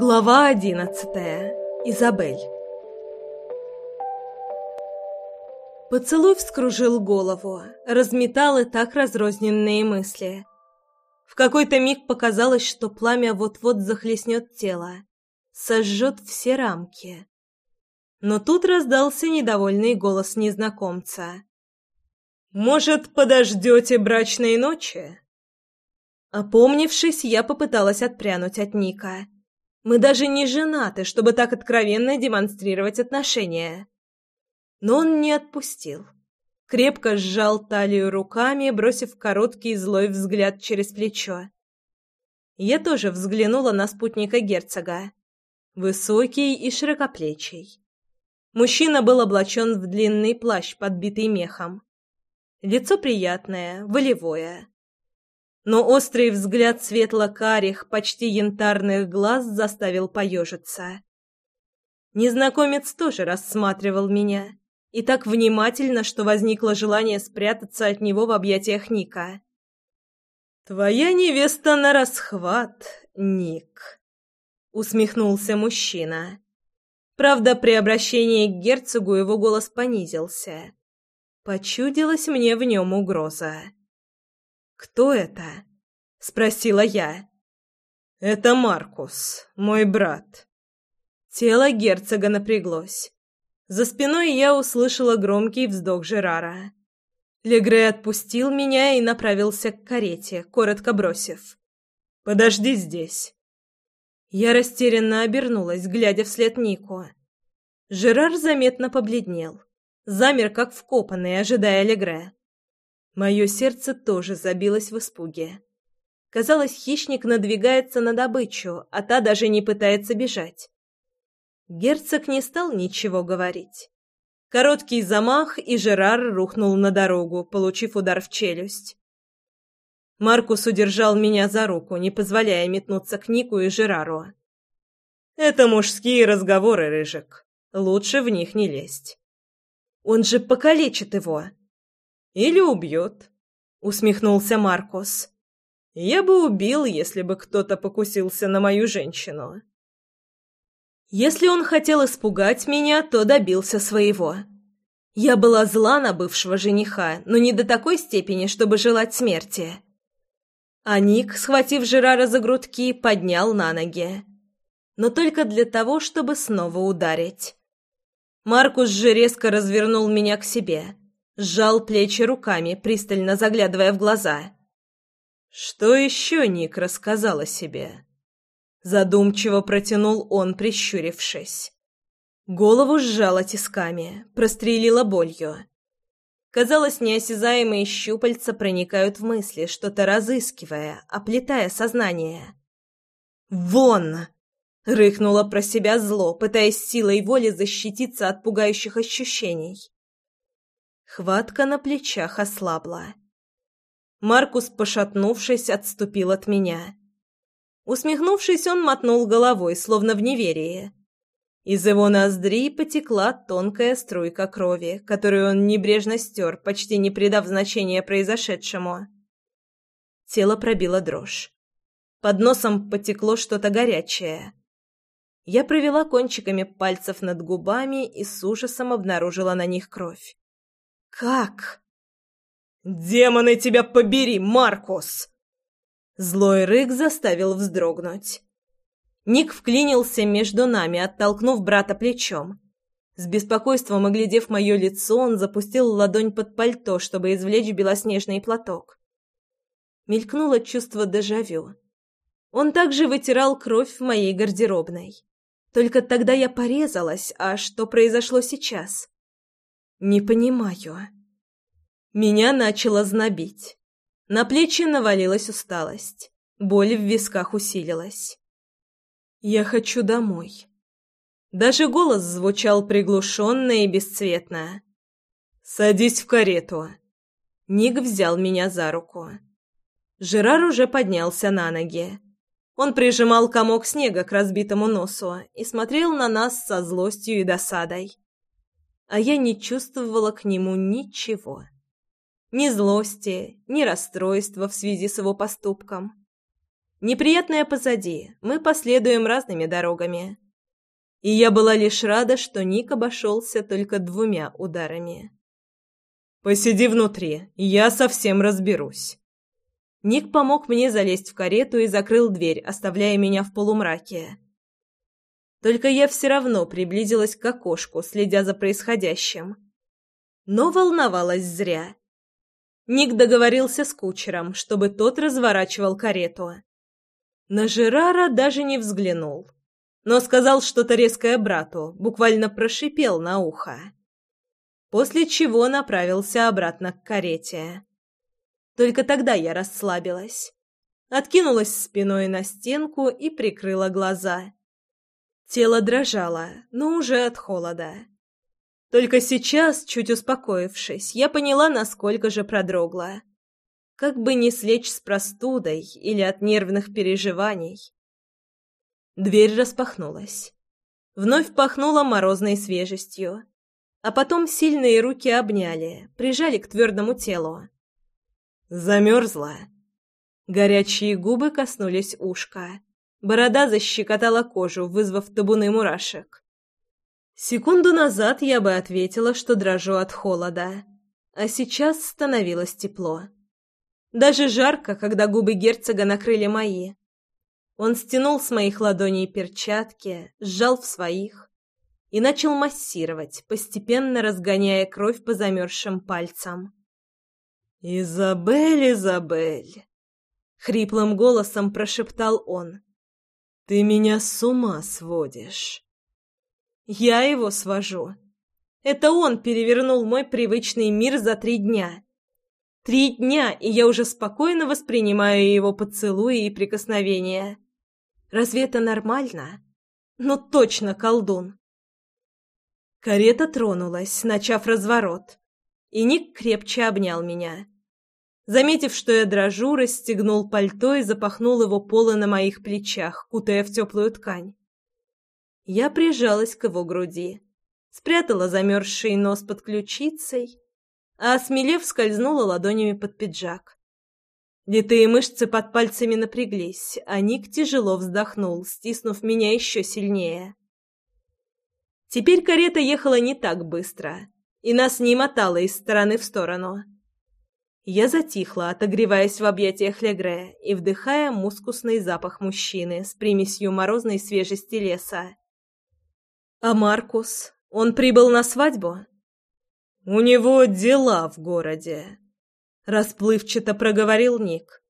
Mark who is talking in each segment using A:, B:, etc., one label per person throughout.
A: Глава одиннадцатая. Изабель. Поцелуй вскружил голову, разметал и так разрозненные мысли. В какой-то миг показалось, что пламя вот-вот захлестнет тело, сожжет все рамки. Но тут раздался недовольный голос незнакомца. «Может, подождете брачной ночи?» Опомнившись, я попыталась отпрянуть от Ника. Мы даже не женаты, чтобы так откровенно демонстрировать отношения. Но он не отпустил. Крепко сжал талию руками, бросив короткий злой взгляд через плечо. Я тоже взглянула на спутника герцога. Высокий и широкоплечий. Мужчина был облачен в длинный плащ, подбитый мехом. Лицо приятное, волевое но острый взгляд светло-карих, почти янтарных глаз заставил поежиться. Незнакомец тоже рассматривал меня, и так внимательно, что возникло желание спрятаться от него в объятиях Ника. «Твоя невеста на расхват, Ник», — усмехнулся мужчина. Правда, при обращении к герцогу его голос понизился. Почудилась мне в нем угроза. «Кто это?» — спросила я. «Это Маркус, мой брат». Тело герцога напряглось. За спиной я услышала громкий вздох Жерара. Легре отпустил меня и направился к карете, коротко бросив. «Подожди здесь». Я растерянно обернулась, глядя вслед Нику. Жерар заметно побледнел. Замер, как вкопанный, ожидая Легре. Мое сердце тоже забилось в испуге. Казалось, хищник надвигается на добычу, а та даже не пытается бежать. Герцог не стал ничего говорить. Короткий замах, и Жерар рухнул на дорогу, получив удар в челюсть. Маркус удержал меня за руку, не позволяя метнуться к Нику и Жерару. «Это мужские разговоры, Рыжик. Лучше в них не лезть. Он же покалечит его!» Или убьет», — усмехнулся Маркус. «Я бы убил, если бы кто-то покусился на мою женщину». Если он хотел испугать меня, то добился своего. Я была зла на бывшего жениха, но не до такой степени, чтобы желать смерти. А Ник, схватив Жерара за грудки, поднял на ноги. Но только для того, чтобы снова ударить. Маркус же резко развернул меня к себе сжал плечи руками, пристально заглядывая в глаза. «Что еще Ник рассказал о себе?» Задумчиво протянул он, прищурившись. Голову сжала тисками, прострелила болью. Казалось, неосязаемые щупальца проникают в мысли, что-то разыскивая, оплетая сознание. «Вон!» — рыкнула про себя зло, пытаясь силой воли защититься от пугающих ощущений. Хватка на плечах ослабла. Маркус, пошатнувшись, отступил от меня. Усмехнувшись, он мотнул головой, словно в неверии. Из его ноздрей потекла тонкая струйка крови, которую он небрежно стер, почти не придав значения произошедшему. Тело пробило дрожь. Под носом потекло что-то горячее. Я провела кончиками пальцев над губами и с ужасом обнаружила на них кровь. «Как?» «Демоны тебя побери, Маркус!» Злой рык заставил вздрогнуть. Ник вклинился между нами, оттолкнув брата плечом. С беспокойством оглядев мое лицо, он запустил ладонь под пальто, чтобы извлечь белоснежный платок. Мелькнуло чувство дежавю. Он также вытирал кровь в моей гардеробной. Только тогда я порезалась, а что произошло сейчас? «Не понимаю». Меня начало знобить. На плечи навалилась усталость. Боль в висках усилилась. «Я хочу домой». Даже голос звучал приглушенно и бесцветно. «Садись в карету». Ник взял меня за руку. Жерар уже поднялся на ноги. Он прижимал комок снега к разбитому носу и смотрел на нас со злостью и досадой а я не чувствовала к нему ничего. Ни злости, ни расстройства в связи с его поступком. Неприятное позади, мы последуем разными дорогами. И я была лишь рада, что Ник обошелся только двумя ударами. «Посиди внутри, я совсем разберусь». Ник помог мне залезть в карету и закрыл дверь, оставляя меня в полумраке. Только я все равно приблизилась к окошку, следя за происходящим. Но волновалась зря. Ник договорился с кучером, чтобы тот разворачивал карету. На Жерара даже не взглянул, но сказал что-то резкое брату, буквально прошипел на ухо. После чего направился обратно к карете. Только тогда я расслабилась. Откинулась спиной на стенку и прикрыла глаза. Тело дрожало, но уже от холода. Только сейчас, чуть успокоившись, я поняла, насколько же продрогла. Как бы не слечь с простудой или от нервных переживаний. Дверь распахнулась. Вновь пахнула морозной свежестью. А потом сильные руки обняли, прижали к твердому телу. Замерзла. Горячие губы коснулись ушка. Борода защекотала кожу, вызвав табуны мурашек. Секунду назад я бы ответила, что дрожу от холода, а сейчас становилось тепло. Даже жарко, когда губы герцога накрыли мои. Он стянул с моих ладоней перчатки, сжал в своих и начал массировать, постепенно разгоняя кровь по замерзшим пальцам. «Изабель, Изабель!» — хриплым голосом прошептал он. «Ты меня с ума сводишь!» «Я его свожу. Это он перевернул мой привычный мир за три дня. Три дня, и я уже спокойно воспринимаю его поцелуи и прикосновения. Разве это нормально? Ну точно колдун!» Карета тронулась, начав разворот, и Ник крепче обнял меня. Заметив, что я дрожу, расстегнул пальто и запахнул его полы на моих плечах, кутая в теплую ткань. Я прижалась к его груди, спрятала замерзший нос под ключицей, а, осмелев, скользнула ладонями под пиджак. Литые мышцы под пальцами напряглись, а Ник тяжело вздохнул, стиснув меня еще сильнее. Теперь карета ехала не так быстро, и нас не мотало из стороны в сторону. Я затихла, отогреваясь в объятиях Легре и вдыхая мускусный запах мужчины с примесью морозной свежести леса. «А Маркус? Он прибыл на свадьбу?» «У него дела в городе», — расплывчато проговорил Ник.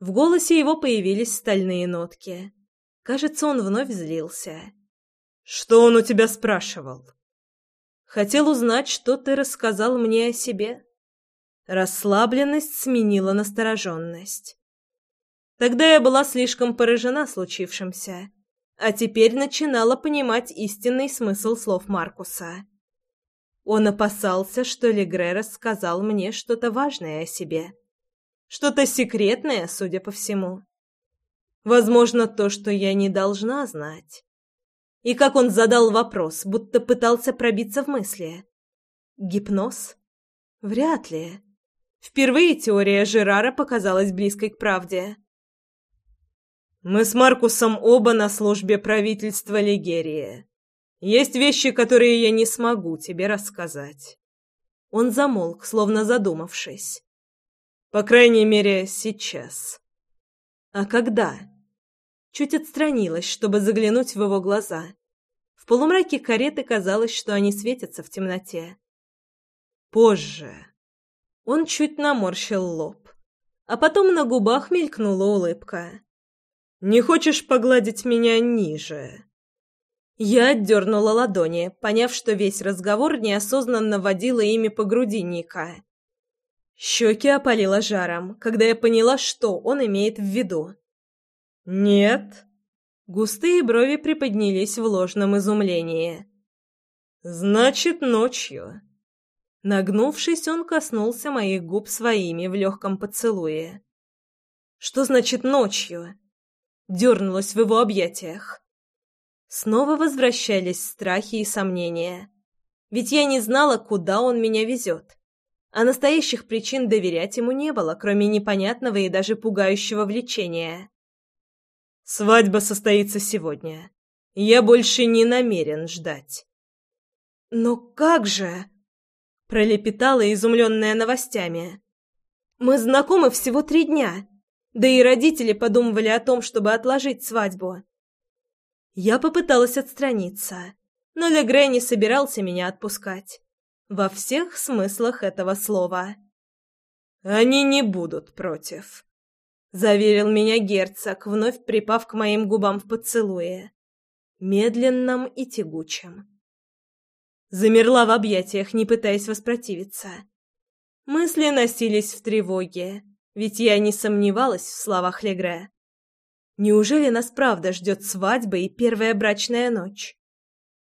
A: В голосе его появились стальные нотки. Кажется, он вновь злился. «Что он у тебя спрашивал?» «Хотел узнать, что ты рассказал мне о себе». Расслабленность сменила настороженность. Тогда я была слишком поражена случившимся, а теперь начинала понимать истинный смысл слов Маркуса. Он опасался, что Легре рассказал мне что-то важное о себе. Что-то секретное, судя по всему. Возможно, то, что я не должна знать. И как он задал вопрос, будто пытался пробиться в мысли. Гипноз? Вряд ли. Впервые теория Жерара показалась близкой к правде. «Мы с Маркусом оба на службе правительства Лигерии. Есть вещи, которые я не смогу тебе рассказать». Он замолк, словно задумавшись. «По крайней мере, сейчас». «А когда?» чуть отстранилась, чтобы заглянуть в его глаза. В полумраке кареты казалось, что они светятся в темноте. «Позже». Он чуть наморщил лоб, а потом на губах мелькнула улыбка. «Не хочешь погладить меня ниже?» Я отдернула ладони, поняв, что весь разговор неосознанно водила ими по груди Ника. Щеки опалило жаром, когда я поняла, что он имеет в виду. «Нет». Густые брови приподнялись в ложном изумлении. «Значит, ночью». Нагнувшись, он коснулся моих губ своими в легком поцелуе. «Что значит ночью?» Дернулась в его объятиях. Снова возвращались страхи и сомнения. Ведь я не знала, куда он меня везет. А настоящих причин доверять ему не было, кроме непонятного и даже пугающего влечения. Свадьба состоится сегодня. Я больше не намерен ждать. Но как же? Пролепетала, изумленная новостями. Мы знакомы всего три дня. Да и родители подумывали о том, чтобы отложить свадьбу. Я попыталась отстраниться, но Легре не собирался меня отпускать. Во всех смыслах этого слова. «Они не будут против», — заверил меня герцог, вновь припав к моим губам в поцелуе, медленном и тягучем. Замерла в объятиях, не пытаясь воспротивиться. Мысли носились в тревоге, ведь я не сомневалась в словах Легре. Неужели нас правда ждет свадьба и первая брачная ночь?